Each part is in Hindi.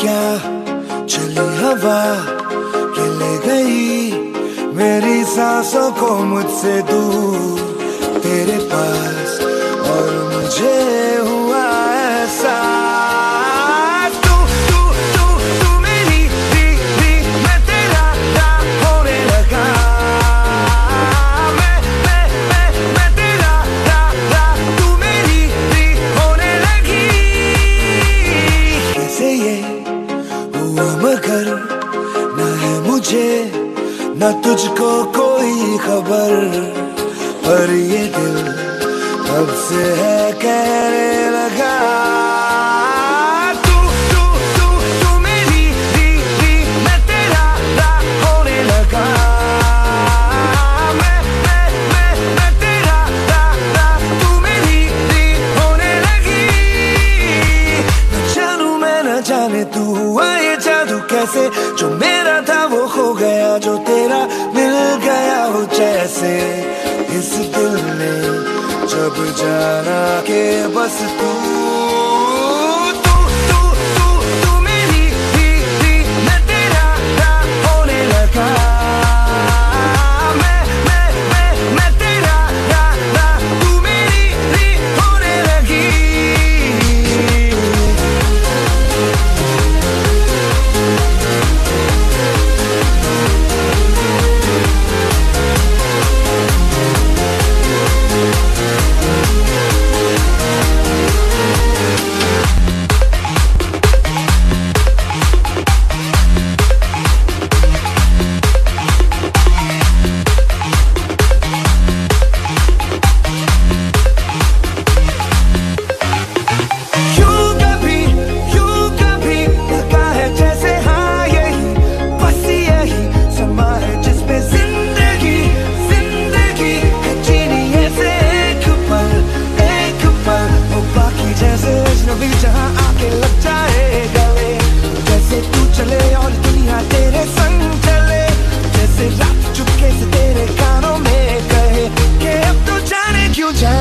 क्या? चली हवा ये ले गई। मेरी सांसों को मुझसे दूर। कर, न है मुझे, न तुझको कोई खबर। पर ये दिल तब से है कहने लगा। से जो मेरा था वो खो गया, जो तेरा मिल गया हो जैसे। इस दिल में जब जाना के बस तू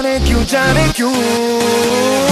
잘해 큐 잘해 큐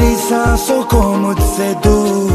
Lisa, sou como te seduz.